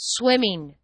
swimming.